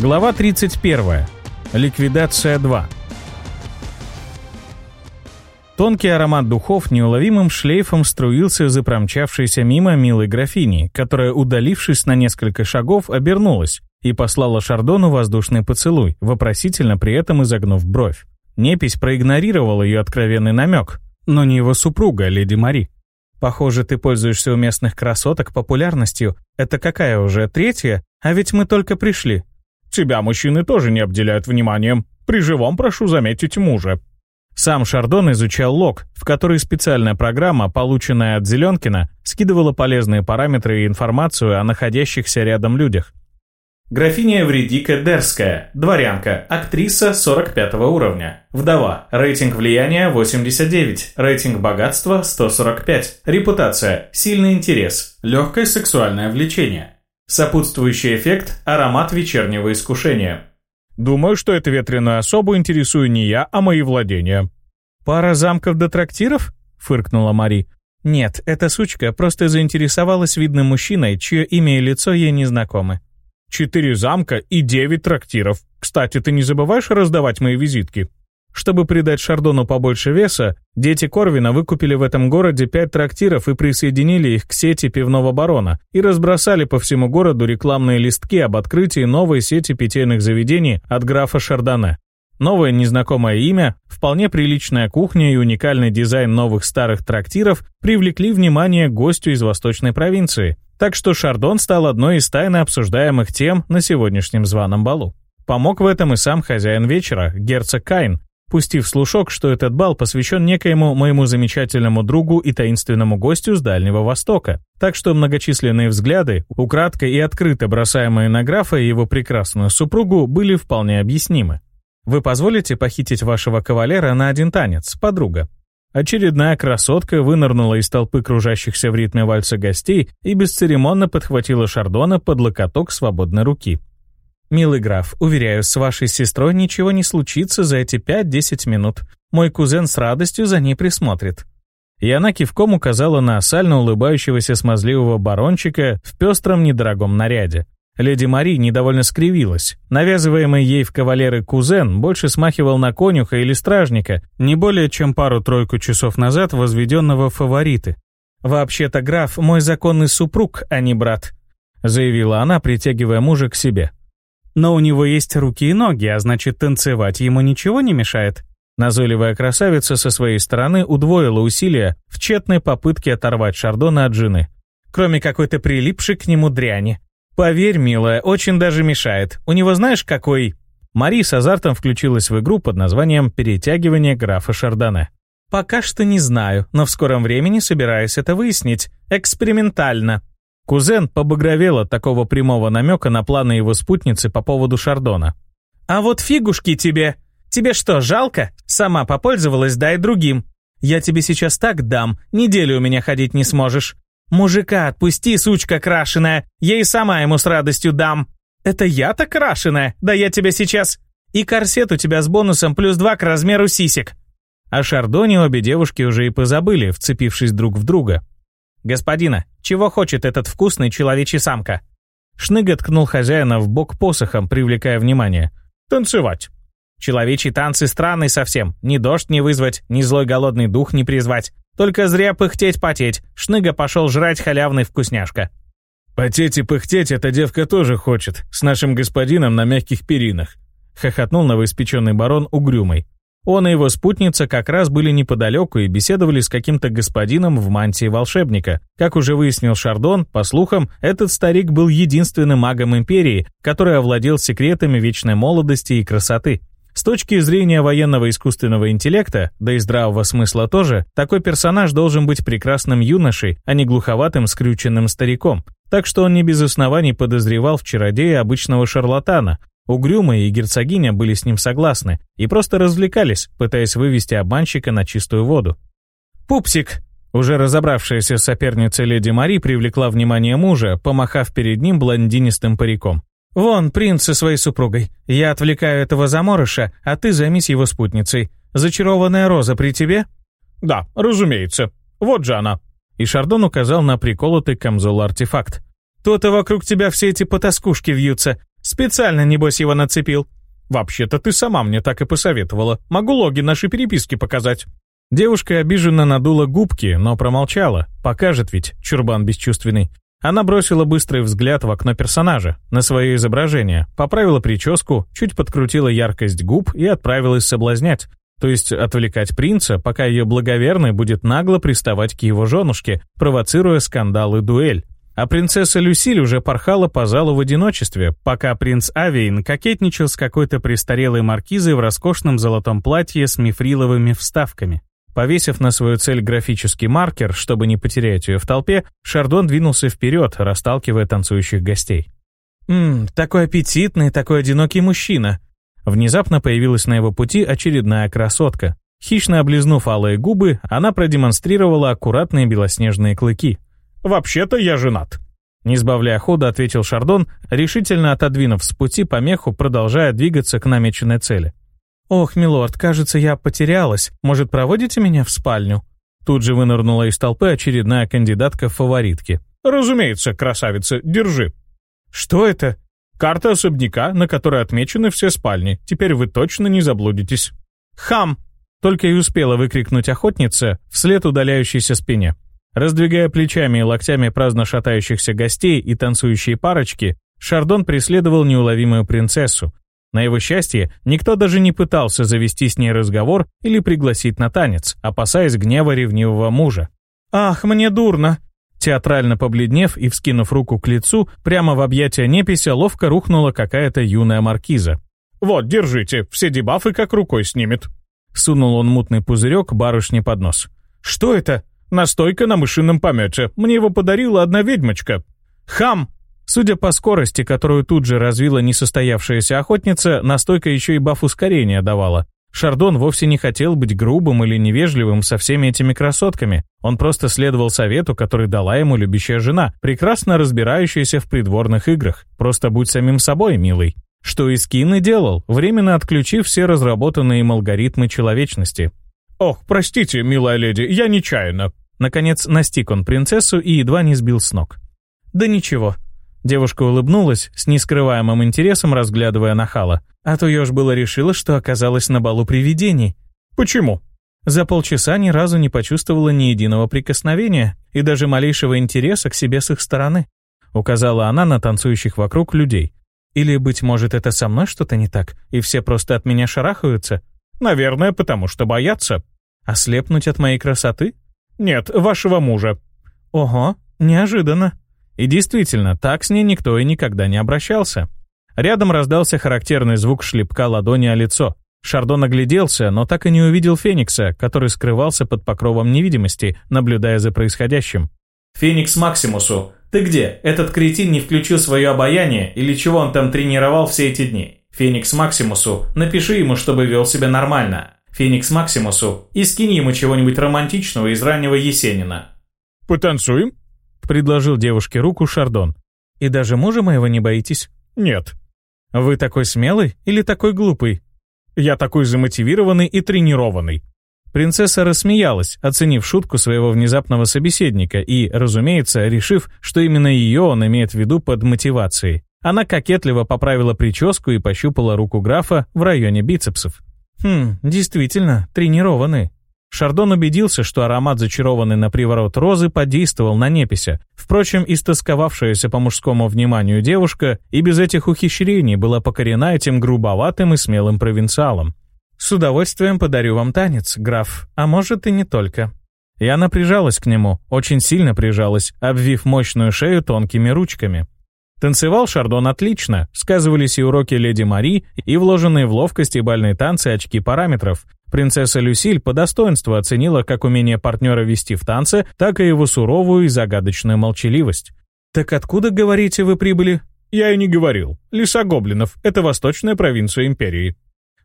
Глава 31. Ликвидация 2. Тонкий аромат духов неуловимым шлейфом струился за промчавшейся мимо милой графини, которая, удалившись на несколько шагов, обернулась и послала Шардону воздушный поцелуй, вопросительно при этом изогнув бровь. Непись проигнорировала ее откровенный намек, но не его супруга, а леди Мари. «Похоже, ты пользуешься у местных красоток популярностью. Это какая уже, третья? А ведь мы только пришли», Тебя мужчины тоже не обделяют вниманием. При живом прошу заметить мужа». Сам Шардон изучал лог, в который специальная программа, полученная от Зеленкина, скидывала полезные параметры и информацию о находящихся рядом людях. Графиня Вредика Дерская, дворянка, актриса 45 уровня, вдова, рейтинг влияния 89, рейтинг богатства 145, репутация, сильный интерес, легкое сексуальное влечение. Сопутствующий эффект – аромат вечернего искушения. Думаю, что эту ветреную особу интересую не я, а мои владения. «Пара замков до трактиров?» – фыркнула Мари. «Нет, эта сучка просто заинтересовалась видным мужчиной, чье имя и лицо ей не знакомы». «Четыре замка и девять трактиров. Кстати, ты не забываешь раздавать мои визитки?» Чтобы придать Шардону побольше веса, дети Корвина выкупили в этом городе пять трактиров и присоединили их к сети пивного барона и разбросали по всему городу рекламные листки об открытии новой сети питейных заведений от графа Шардона. Новое незнакомое имя, вполне приличная кухня и уникальный дизайн новых старых трактиров привлекли внимание гостю из восточной провинции, так что Шардон стал одной из тайно обсуждаемых тем на сегодняшнем званом балу. Помог в этом и сам хозяин вечера, герцог Кайн, пустив слушок, что этот бал посвящен некоему моему замечательному другу и таинственному гостю с Дальнего Востока. Так что многочисленные взгляды, украдко и открыто бросаемые на графа и его прекрасную супругу, были вполне объяснимы. «Вы позволите похитить вашего кавалера на один танец, подруга?» Очередная красотка вынырнула из толпы кружащихся в ритме вальса гостей и бесцеремонно подхватила Шардона под локоток свободной руки. «Милый граф, уверяю, с вашей сестрой ничего не случится за эти 5-10 минут. Мой кузен с радостью за ней присмотрит». И она кивком указала на сально улыбающегося смазливого барончика в пестром недорогом наряде. Леди Мари недовольно скривилась. Навязываемый ей в кавалеры кузен больше смахивал на конюха или стражника, не более чем пару-тройку часов назад возведенного фавориты. «Вообще-то граф мой законный супруг, а не брат», заявила она, притягивая мужа к себе. Но у него есть руки и ноги, а значит, танцевать ему ничего не мешает. Назойливая красавица со своей стороны удвоила усилия в тщетной попытке оторвать Шардона от жены. Кроме какой-то прилипшей к нему дряни. Поверь, милая, очень даже мешает. У него знаешь какой... Мари с азартом включилась в игру под названием «Перетягивание графа Шардона». «Пока что не знаю, но в скором времени собираюсь это выяснить. Экспериментально», Кузен побагровел от такого прямого намека на планы его спутницы по поводу Шардона. «А вот фигушки тебе! Тебе что, жалко? Сама попользовалась, дай другим. Я тебе сейчас так дам, неделю у меня ходить не сможешь. Мужика отпусти, сучка крашеная, я и сама ему с радостью дам. Это я-то крашеная, да я тебе сейчас... И корсет у тебя с бонусом плюс два к размеру сисек». О Шардоне обе девушки уже и позабыли, вцепившись друг в друга. «Господина, чего хочет этот вкусный человечий самка?» Шныга ткнул хозяина в бок посохом, привлекая внимание. «Танцевать!» Человечьи танцы странные совсем. Ни дождь не вызвать, ни злой голодный дух не призвать. Только зря пыхтеть-потеть. Шныга пошел жрать халявный вкусняшка. «Потеть и пыхтеть эта девка тоже хочет, с нашим господином на мягких перинах», хохотнул новоиспеченный барон угрюмый. Он и его спутница как раз были неподалеку и беседовали с каким-то господином в мантии волшебника. Как уже выяснил Шардон, по слухам, этот старик был единственным магом империи, который овладел секретами вечной молодости и красоты. С точки зрения военного искусственного интеллекта, да и здравого смысла тоже, такой персонаж должен быть прекрасным юношей, а не глуховатым скрюченным стариком. Так что он не без оснований подозревал в чародея обычного шарлатана, Угрюмые и герцогиня были с ним согласны и просто развлекались, пытаясь вывести обманщика на чистую воду. «Пупсик!» Уже разобравшаяся соперница леди Мари привлекла внимание мужа, помахав перед ним блондинистым париком. «Вон, принц со своей супругой. Я отвлекаю этого заморыша, а ты займись его спутницей. Зачарованная роза при тебе?» «Да, разумеется. Вот же она». И Шардон указал на приколотый камзол-артефакт. «То-то вокруг тебя все эти потаскушки вьются. Специально, небось, его нацепил. Вообще-то ты сама мне так и посоветовала. Могу логи нашей переписки показать». Девушка обиженно надула губки, но промолчала. Покажет ведь, чурбан бесчувственный. Она бросила быстрый взгляд в окно персонажа, на свое изображение, поправила прическу, чуть подкрутила яркость губ и отправилась соблазнять. То есть отвлекать принца, пока ее благоверный будет нагло приставать к его женушке, провоцируя скандал и дуэль. А принцесса Люсиль уже порхала по залу в одиночестве, пока принц Авиин кокетничал с какой-то престарелой маркизой в роскошном золотом платье с мифриловыми вставками. Повесив на свою цель графический маркер, чтобы не потерять ее в толпе, Шардон двинулся вперед, расталкивая танцующих гостей. «Ммм, такой аппетитный, такой одинокий мужчина!» Внезапно появилась на его пути очередная красотка. Хищно облизнув алые губы, она продемонстрировала аккуратные белоснежные клыки — Вообще-то я женат». Не сбавляя хода, ответил Шардон, решительно отодвинув с пути помеху, продолжая двигаться к намеченной цели. «Ох, милорд, кажется, я потерялась. Может, проводите меня в спальню?» Тут же вынырнула из толпы очередная кандидатка в фаворитки. «Разумеется, красавица, держи». «Что это?» «Карта особняка, на которой отмечены все спальни. Теперь вы точно не заблудитесь». «Хам!» Только и успела выкрикнуть охотница вслед удаляющейся спине. Раздвигая плечами и локтями праздно шатающихся гостей и танцующие парочки, Шардон преследовал неуловимую принцессу. На его счастье, никто даже не пытался завести с ней разговор или пригласить на танец, опасаясь гнева ревнивого мужа. «Ах, мне дурно!» Театрально побледнев и вскинув руку к лицу, прямо в объятия непися ловко рухнула какая-то юная маркиза. «Вот, держите, все дебафы как рукой снимет». Сунул он мутный пузырек барышне под нос. «Что это?» Настойка на мышином помяче. Мне его подарила одна ведьмочка. Хам! Судя по скорости, которую тут же развила несостоявшаяся охотница, настойка еще и баф ускорения давала. Шардон вовсе не хотел быть грубым или невежливым со всеми этими красотками. Он просто следовал совету, который дала ему любящая жена, прекрасно разбирающаяся в придворных играх. Просто будь самим собой, милый. Что и Скин и делал, временно отключив все разработанные им алгоритмы человечности. «Ох, простите, милая леди, я нечаянно», Наконец настиг он принцессу и едва не сбил с ног. «Да ничего». Девушка улыбнулась, с нескрываемым интересом разглядывая нахала. А то еж было решила, что оказалась на балу привидений. «Почему?» За полчаса ни разу не почувствовала ни единого прикосновения и даже малейшего интереса к себе с их стороны. Указала она на танцующих вокруг людей. «Или, быть может, это со мной что-то не так, и все просто от меня шарахаются?» «Наверное, потому что боятся». «Ослепнуть от моей красоты?» «Нет, вашего мужа». «Ого, неожиданно». И действительно, так с ней никто и никогда не обращался. Рядом раздался характерный звук шлепка ладони о лицо. Шардон огляделся, но так и не увидел Феникса, который скрывался под покровом невидимости, наблюдая за происходящим. «Феникс Максимусу, ты где? Этот кретин не включил свое обаяние, или чего он там тренировал все эти дни? Феникс Максимусу, напиши ему, чтобы вел себя нормально». Феникс Максимусу и скинь ему чего-нибудь романтичного из раннего Есенина». «Потанцуем?» — предложил девушке руку Шардон. «И даже мужа моего не боитесь?» «Нет». «Вы такой смелый или такой глупый?» «Я такой замотивированный и тренированный». Принцесса рассмеялась, оценив шутку своего внезапного собеседника и, разумеется, решив, что именно ее он имеет в виду под мотивацией. Она кокетливо поправила прическу и пощупала руку графа в районе бицепсов. Хм, действительно, тренированы. Шардон убедился, что аромат, зачарованный на приворот розы, подействовал на непися. Впрочем, истосковавшаяся по мужскому вниманию девушка и без этих ухищрений была покорена этим грубоватым и смелым провинциалом. «С удовольствием подарю вам танец, граф, а может и не только». Я напряжалась к нему, очень сильно прижалась, обвив мощную шею тонкими ручками. Танцевал Шардон отлично, сказывались и уроки Леди Мари, и вложенные в ловкость и бальные танцы очки параметров. Принцесса Люсиль по достоинству оценила как умение партнера вести в танце, так и его суровую и загадочную молчаливость. «Так откуда, говорите, вы прибыли?» «Я и не говорил. Леса гоблинов — это восточная провинция империи».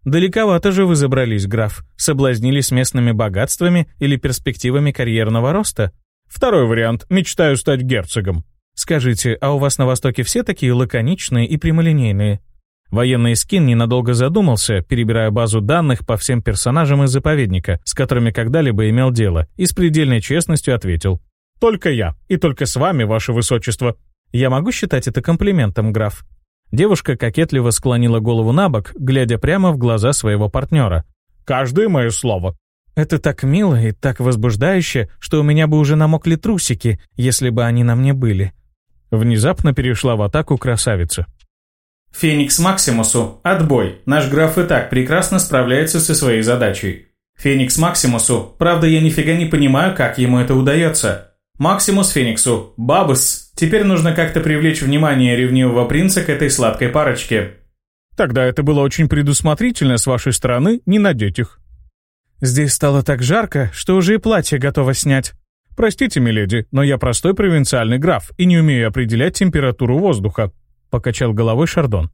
«Далековато же вы забрались, граф. Соблазнились местными богатствами или перспективами карьерного роста?» «Второй вариант. Мечтаю стать герцогом», Скажите, а у вас на Востоке все такие лаконичные и прямолинейные? Военный скин ненадолго задумался, перебирая базу данных по всем персонажам из заповедника, с которыми когда-либо имел дело, и с предельной честностью ответил. «Только я, и только с вами, ваше высочество». «Я могу считать это комплиментом, граф?» Девушка кокетливо склонила голову на бок, глядя прямо в глаза своего партнера. «Каждое мое слово». «Это так мило и так возбуждающе, что у меня бы уже намокли трусики, если бы они на мне были», Внезапно перешла в атаку красавица. «Феникс Максимусу, отбой. Наш граф и так прекрасно справляется со своей задачей. Феникс Максимусу, правда я нифига не понимаю, как ему это удается. Максимус Фениксу, бабыс. Теперь нужно как-то привлечь внимание ревнивого принца к этой сладкой парочке». «Тогда это было очень предусмотрительно с вашей стороны не надеть их». «Здесь стало так жарко, что уже и платье готово снять», «Простите, миледи, но я простой провинциальный граф и не умею определять температуру воздуха», — покачал головой Шардон.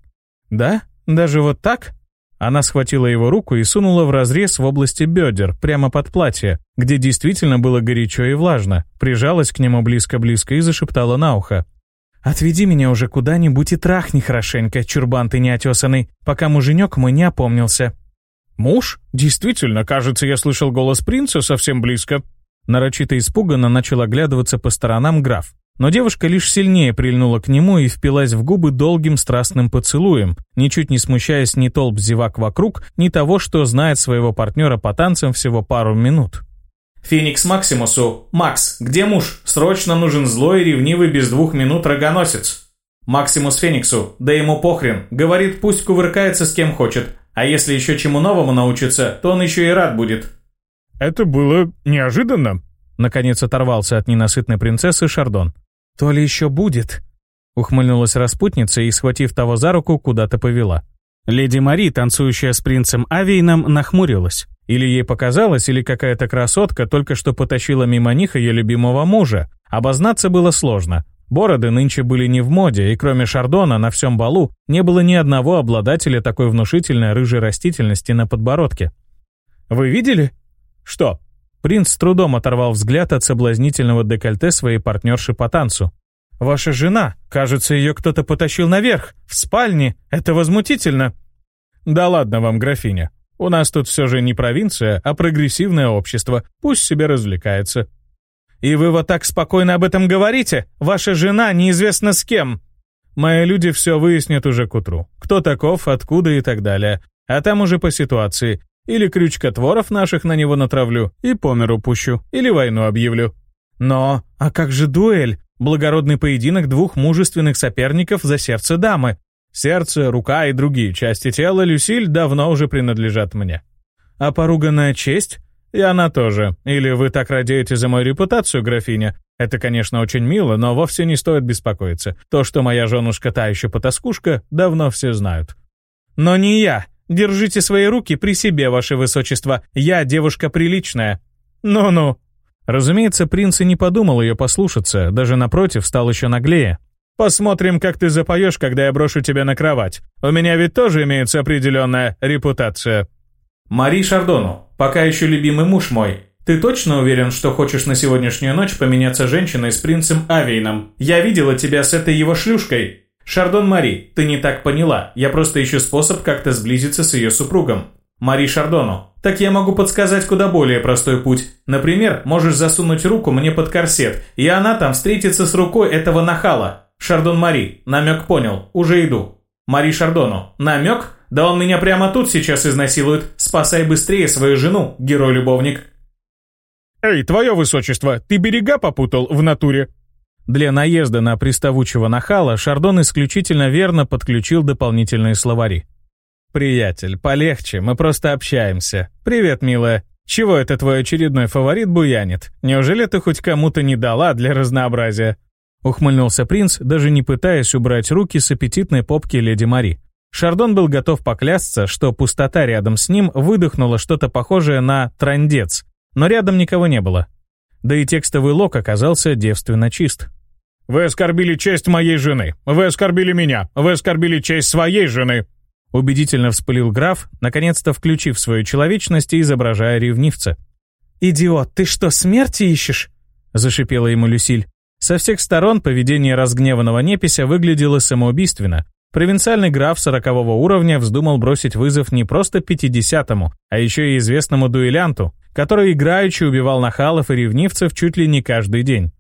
«Да? Даже вот так?» Она схватила его руку и сунула в разрез в области бедер, прямо под платье, где действительно было горячо и влажно, прижалась к нему близко-близко и зашептала на ухо. «Отведи меня уже куда-нибудь и трахни хорошенько, чурбан ты неотесанный, пока муженек мой не опомнился». «Муж? Действительно, кажется, я слышал голос принца совсем близко», Нарочито испуганно начал оглядываться по сторонам граф. Но девушка лишь сильнее прильнула к нему и впилась в губы долгим страстным поцелуем, ничуть не смущаясь ни толп зевак вокруг, ни того, что знает своего партнера по танцам всего пару минут. «Феникс Максимусу! Макс, где муж? Срочно нужен злой, ревнивый, без двух минут рогоносец!» «Максимус Фениксу! Да ему похрен! Говорит, пусть кувыркается с кем хочет, а если еще чему новому научится, то он еще и рад будет!» «Это было неожиданно», — наконец оторвался от ненасытной принцессы Шардон. «То ли еще будет», — ухмыльнулась распутница и, схватив того за руку, куда-то повела. Леди Мари, танцующая с принцем Авейном, нахмурилась. Или ей показалось, или какая-то красотка только что потащила мимо них ее любимого мужа. Обознаться было сложно. Бороды нынче были не в моде, и кроме Шардона на всем балу не было ни одного обладателя такой внушительной рыжей растительности на подбородке. «Вы видели?» «Что?» Принц с трудом оторвал взгляд от соблазнительного декольте своей партнерши по танцу. «Ваша жена! Кажется, ее кто-то потащил наверх! В спальне! Это возмутительно!» «Да ладно вам, графиня. У нас тут все же не провинция, а прогрессивное общество. Пусть себе развлекается». «И вы вот так спокойно об этом говорите? Ваша жена неизвестно с кем!» «Мои люди все выяснят уже к утру. Кто таков, откуда и так далее. А там уже по ситуации. Или крючкотворов наших на него натравлю и по миру пущу. Или войну объявлю. Но, а как же дуэль? Благородный поединок двух мужественных соперников за сердце дамы. Сердце, рука и другие части тела Люсиль давно уже принадлежат мне. А поруганная честь? И она тоже. Или вы так радеете за мою репутацию, графиня? Это, конечно, очень мило, но вовсе не стоит беспокоиться. То, что моя женушка та еще потаскушка, давно все знают. Но не я. Держите свои руки при себе, ваше высочество. Я девушка приличная». «Ну-ну». Разумеется, принц и не подумал ее послушаться, даже напротив, стал еще наглее. «Посмотрим, как ты запоешь, когда я брошу тебя на кровать. У меня ведь тоже имеется определенная репутация». «Мари Шардону, пока еще любимый муж мой, ты точно уверен, что хочешь на сегодняшнюю ночь поменяться женщиной с принцем Авейном? Я видела тебя с этой его шлюшкой». «Шардон Мари, ты не так поняла. Я просто ищу способ как-то сблизиться с ее супругом. Мари Шардону. Так я могу подсказать куда более простой путь. Например, можешь засунуть руку мне под корсет, и она там встретится с рукой этого нахала. Шардон Мари, намек понял, уже иду. Мари Шардону, намек? Да он меня прямо тут сейчас изнасилует. Спасай быстрее свою жену, герой-любовник. Эй, твое высочество, ты берега попутал в натуре? Для наезда на приставучего нахала Шардон исключительно верно подключил дополнительные словари. «Приятель, полегче, мы просто общаемся. Привет, милая. Чего это твой очередной фаворит буянит? Неужели ты хоть кому-то не дала для разнообразия?» Ухмыльнулся принц, даже не пытаясь убрать руки с аппетитной попки леди Мари. Шардон был готов поклясться, что пустота рядом с ним выдохнула что-то похожее на «трандец», но рядом никого не было. Да и текстовый лог оказался девственно чист. «Вы оскорбили честь моей жены! Вы оскорбили меня! Вы оскорбили честь своей жены!» Убедительно вспылил граф, наконец-то включив свою человечность и изображая ревнивца. «Идиот, ты что, смерти ищешь?» — зашипела ему Люсиль. Со всех сторон поведение разгневанного непися выглядело самоубийственно. Провинциальный граф сорокового уровня вздумал бросить вызов не просто пятидесятому, а еще и известному дуэлянту, который играючи убивал нахалов и ревнивцев чуть ли не каждый день.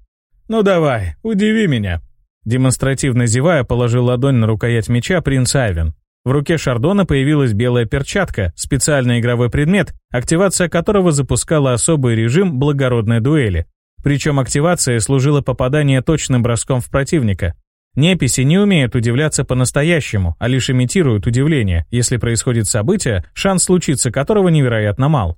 «Ну давай, удиви меня!» Демонстративно зевая, положил ладонь на рукоять меча принц Айвен. В руке Шардона появилась белая перчатка, специальный игровой предмет, активация которого запускала особый режим благородной дуэли. Причем активация служила попадание точным броском в противника. Неписи не умеют удивляться по-настоящему, а лишь имитируют удивление, если происходит событие, шанс случиться которого невероятно мал.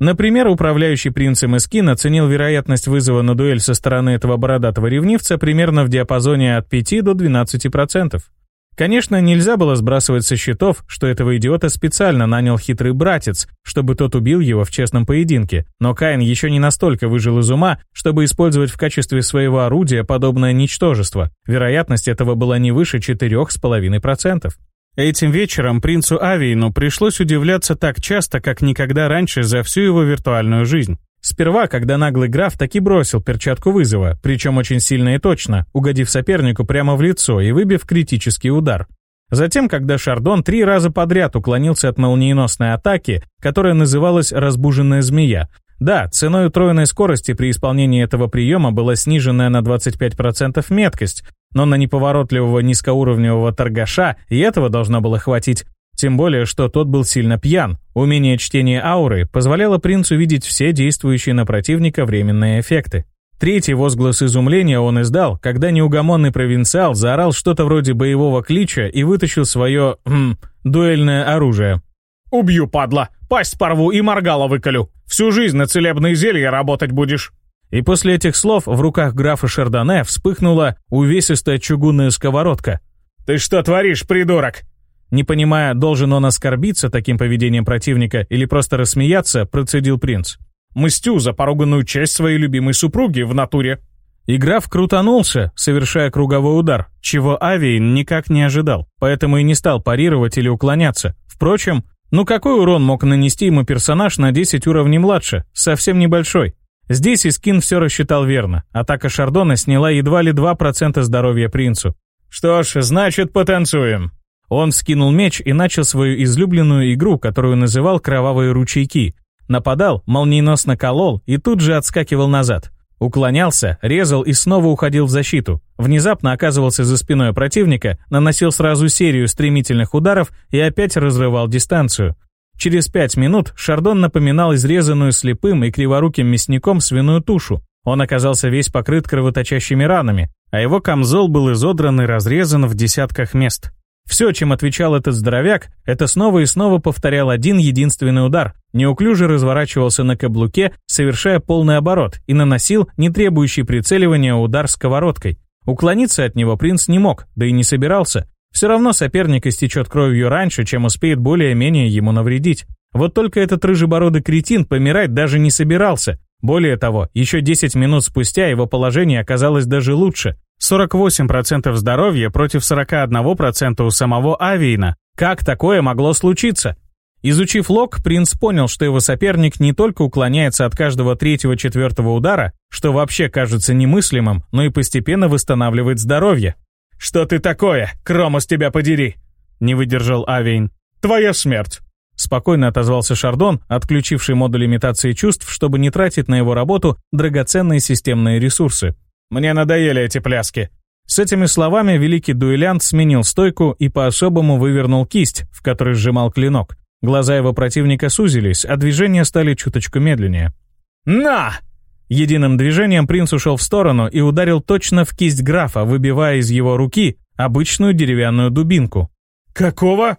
Например, управляющий принцем Искин оценил вероятность вызова на дуэль со стороны этого бородатого ревнивца примерно в диапазоне от 5 до 12%. Конечно, нельзя было сбрасывать со счетов, что этого идиота специально нанял хитрый братец, чтобы тот убил его в честном поединке, но Каин еще не настолько выжил из ума, чтобы использовать в качестве своего орудия подобное ничтожество. Вероятность этого была не выше 4,5%. Этим вечером принцу Авиину пришлось удивляться так часто, как никогда раньше за всю его виртуальную жизнь. Сперва, когда наглый граф таки бросил перчатку вызова, причем очень сильно и точно, угодив сопернику прямо в лицо и выбив критический удар. Затем, когда Шардон три раза подряд уклонился от молниеносной атаки, которая называлась «разбуженная змея», да, ценой утроенной скорости при исполнении этого приема была снижена на 25% меткость, но на неповоротливого низкоуровневого торгаша и этого должно было хватить. Тем более, что тот был сильно пьян. Умение чтения ауры позволяло принцу видеть все действующие на противника временные эффекты. Третий возглас изумления он издал, когда неугомонный провинциал заорал что-то вроде боевого клича и вытащил свое... Хм, дуэльное оружие. Убью, падла. Пасть порву и моргало выколю. Всю жизнь на целебные зелья работать будешь». И после этих слов в руках графа Шардоне вспыхнула увесистая чугунная сковородка. «Ты что творишь, придурок?» Не понимая, должен он оскорбиться таким поведением противника или просто рассмеяться, процедил принц. «Мстю за поруганную часть своей любимой супруги в натуре». И граф крутанулся, совершая круговой удар, чего Авиин никак не ожидал, поэтому и не стал парировать или уклоняться. Впрочем, ну какой урон мог нанести ему персонаж на 10 уровней младше? Совсем небольшой. Здесь Искин все рассчитал верно. Атака Шардона сняла едва ли 2% здоровья принцу. «Что ж, значит, потанцуем». Он вскинул меч и начал свою излюбленную игру, которую называл «Кровавые ручейки». Нападал, молниеносно колол и тут же отскакивал назад. Уклонялся, резал и снова уходил в защиту. Внезапно оказывался за спиной противника, наносил сразу серию стремительных ударов и опять разрывал дистанцию. Через пять минут Шардон напоминал изрезанную слепым и криворуким мясником свиную тушу. Он оказался весь покрыт кровоточащими ранами, а его камзол был изодран и разрезан в десятках мест. Все, чем отвечал этот здоровяк, это снова и снова повторял один единственный удар, неуклюже разворачивался на каблуке, совершая полный оборот, и наносил не требующий прицеливания удар сковородкой. Уклониться от него принц не мог, да и не собирался. Все равно соперник истечет кровью раньше, чем успеет более-менее ему навредить. Вот только этот рыжебородый кретин помирать даже не собирался. Более того, еще 10 минут спустя его положение оказалось даже лучше. 48% здоровья против 41% у самого Авиина. Как такое могло случиться? Изучив лог, принц понял, что его соперник не только уклоняется от каждого третьего-четвертого удара, что вообще кажется немыслимым, но и постепенно восстанавливает здоровье. «Что ты такое? Кромос тебя подери!» — не выдержал Авейн. «Твоя смерть!» Спокойно отозвался Шардон, отключивший модуль имитации чувств, чтобы не тратить на его работу драгоценные системные ресурсы. Мне надоели эти пляски». С этими словами великий дуэлянт сменил стойку и по-особому вывернул кисть, в которой сжимал клинок. Глаза его противника сузились, а движения стали чуточку медленнее. «На!» Единым движением принц ушел в сторону и ударил точно в кисть графа, выбивая из его руки обычную деревянную дубинку. «Какого?»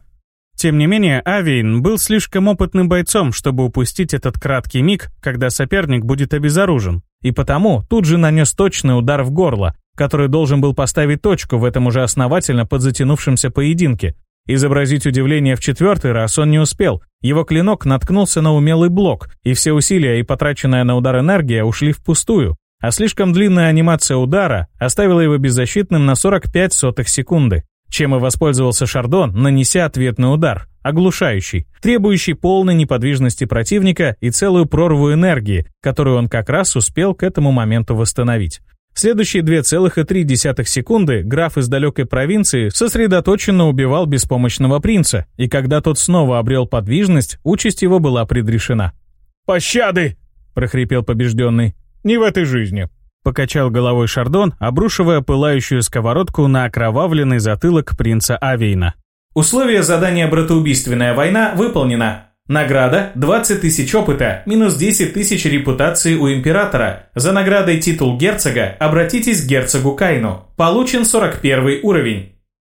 Тем не менее, Авиин был слишком опытным бойцом, чтобы упустить этот краткий миг, когда соперник будет обезоружен, и потому тут же нанес точный удар в горло, который должен был поставить точку в этом уже основательно подзатянувшемся поединке. Изобразить удивление в четвертый раз он не успел, его клинок наткнулся на умелый блок, и все усилия и потраченная на удар энергия ушли впустую, а слишком длинная анимация удара оставила его беззащитным на 45 сотых секунды чем и воспользовался Шардон, нанеся ответный удар, оглушающий, требующий полной неподвижности противника и целую прорву энергии, которую он как раз успел к этому моменту восстановить. Следующие 2,3 секунды граф из далекой провинции сосредоточенно убивал беспомощного принца, и когда тот снова обрел подвижность, участь его была предрешена. «Пощады!» — прохрипел побежденный. «Не в этой жизни. Покачал головой Шардон, обрушивая пылающую сковородку на окровавленный затылок принца Авейна. Условие задания «Братоубийственная война» выполнено. Награда – 20 тысяч опыта, минус 10 тысяч репутации у императора. За наградой титул герцога обратитесь к герцогу Кайну. Получен 41 уровень.